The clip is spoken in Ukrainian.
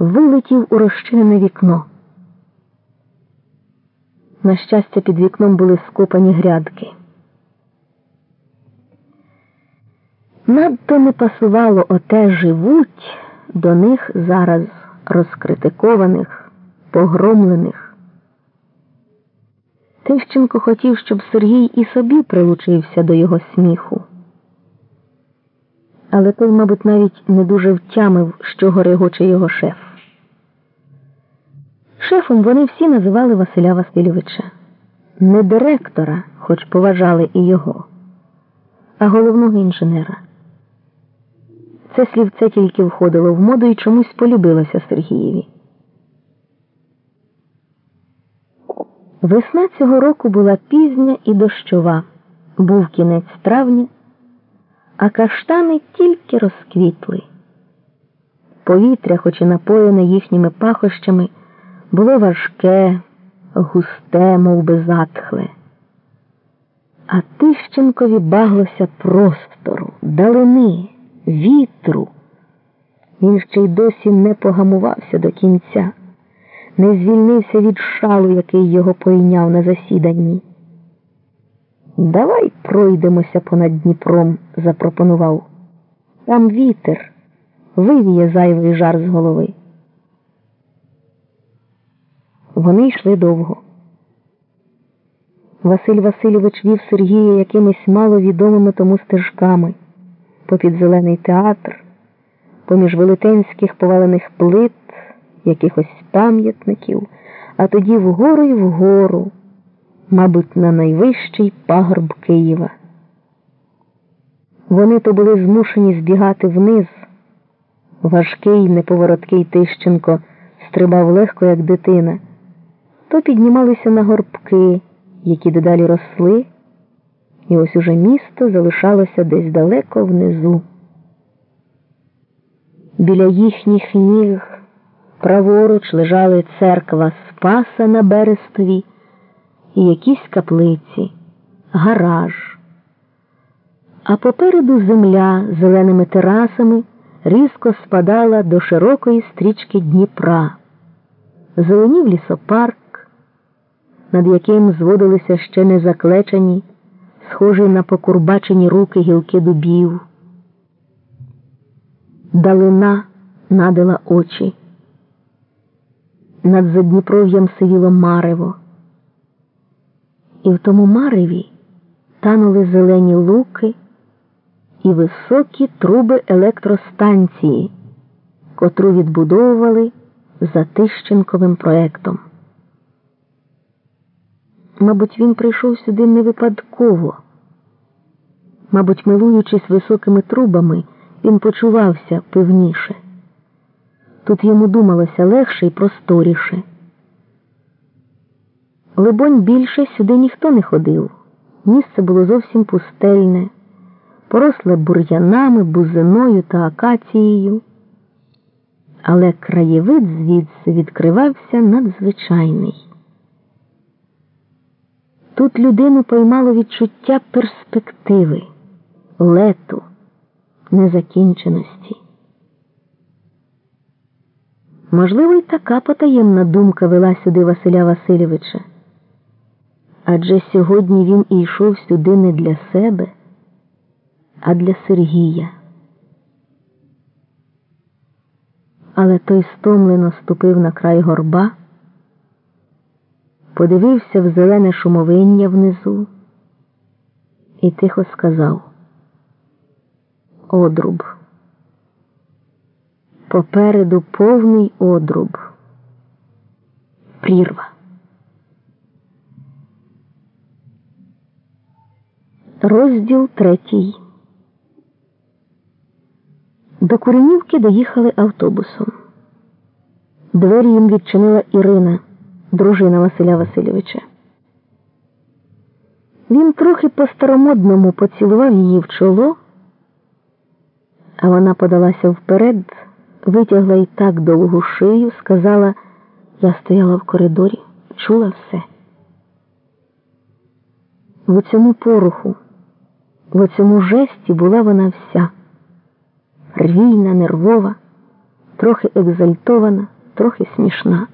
вилетів у розчинене вікно. На щастя, під вікном були скопані грядки. Надто не пасувало оте живуть до них зараз розкритикованих, погромлених. Тищенко хотів, щоб Сергій і собі прилучився до його сміху. Але той, мабуть, навіть не дуже втямив, що горегоче його шеф. Шефом вони всі називали Василя Васильовича, не директора, хоч поважали і його, а головного інженера. Це слівце тільки входило в моду і чомусь полюбилося Сергієві. Весна цього року була пізня і дощова, був кінець травня, а каштани тільки розквітли. Повітря, хоч і напоєне їхніми пахощами, було важке, густе, мов би затхле. А Тищенкові баглося простору, далини, вітру. Він ще й досі не погамувався до кінця, не звільнився від шалу, який його пойняв на засіданні. Давай пройдемося понад Дніпром, запропонував. Там вітер, вивіє зайвий жар з голови. Вони йшли довго. Василь Васильович вів Сергія якимись маловідомими тому стежками попід зелений театр, поміж велетенських повалених плит, якихось пам'ятників, а тоді вгору і вгору, мабуть, на найвищий пагорб Києва. Вони то були змушені збігати вниз. Важкий, неповороткий Тищенко стрибав легко, як дитина то піднімалися на горбки, які дедалі росли, і ось уже місто залишалося десь далеко внизу. Біля їхніх ніг праворуч лежали церква Спаса на Берестові і якісь каплиці, гараж. А попереду земля зеленими терасами різко спадала до широкої стрічки Дніпра. Зеленів лісопарк над яким зводилися ще не заклечені, схожі на покурбачені руки гілки дубів. Далина надила очі. Над Задніпров'ям сивіло марево. І в тому мареві танули зелені луки і високі труби електростанції, котру відбудовували за Тищенковим проектом. Мабуть, він прийшов сюди не випадково. Мабуть, милуючись високими трубами, він почувався певніше. Тут йому думалося легше і просторіше. Либонь, більше сюди ніхто не ходив. Місце було зовсім пустельне, поросле бур'янами, бузиною та акацією. Але краєвид звідси відкривався надзвичайний. Тут людину поймало відчуття перспективи, лету, незакінченості. Можливо, й така потаємна думка вела сюди Василя Васильовича. Адже сьогодні він і йшов сюди не для себе, а для Сергія. Але той стомлено ступив на край горба подивився в зелене шумовиння внизу і тихо сказав Одруб. Попереду повний одруб. Прірва. Розділ третій. До Куренівки доїхали автобусом. Двері їм відчинила Ірина дружина Василя Васильовича. Він трохи по-старомодному поцілував її в чоло, а вона подалася вперед, витягла й так довгу шию, сказала, я стояла в коридорі, чула все. В цьому поруху, в цьому жесті була вона вся рвійна, нервова, трохи екзальтована, трохи смішна.